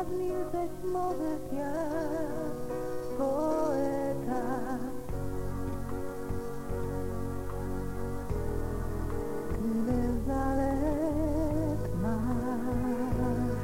zabliżać możesz jak poeta. Ile zalet masz,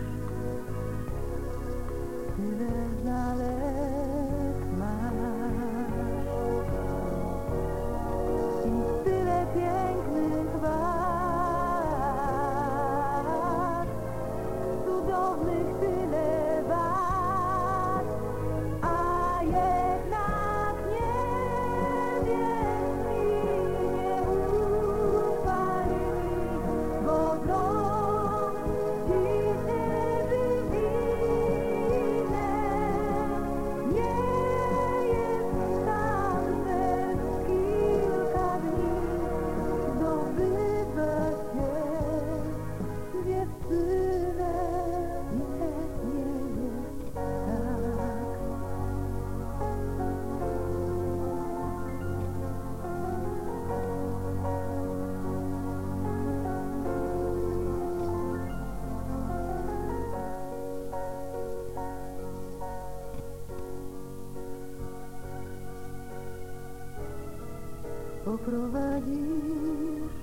poprowadzisz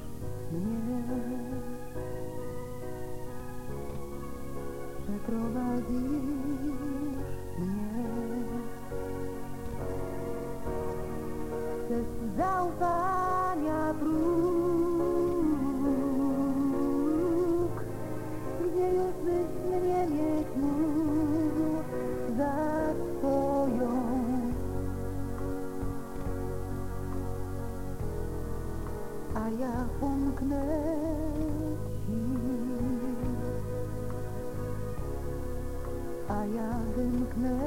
mnie. Przeprowadzisz mnie. Przez zaufania A ja umknę a ja wymknę.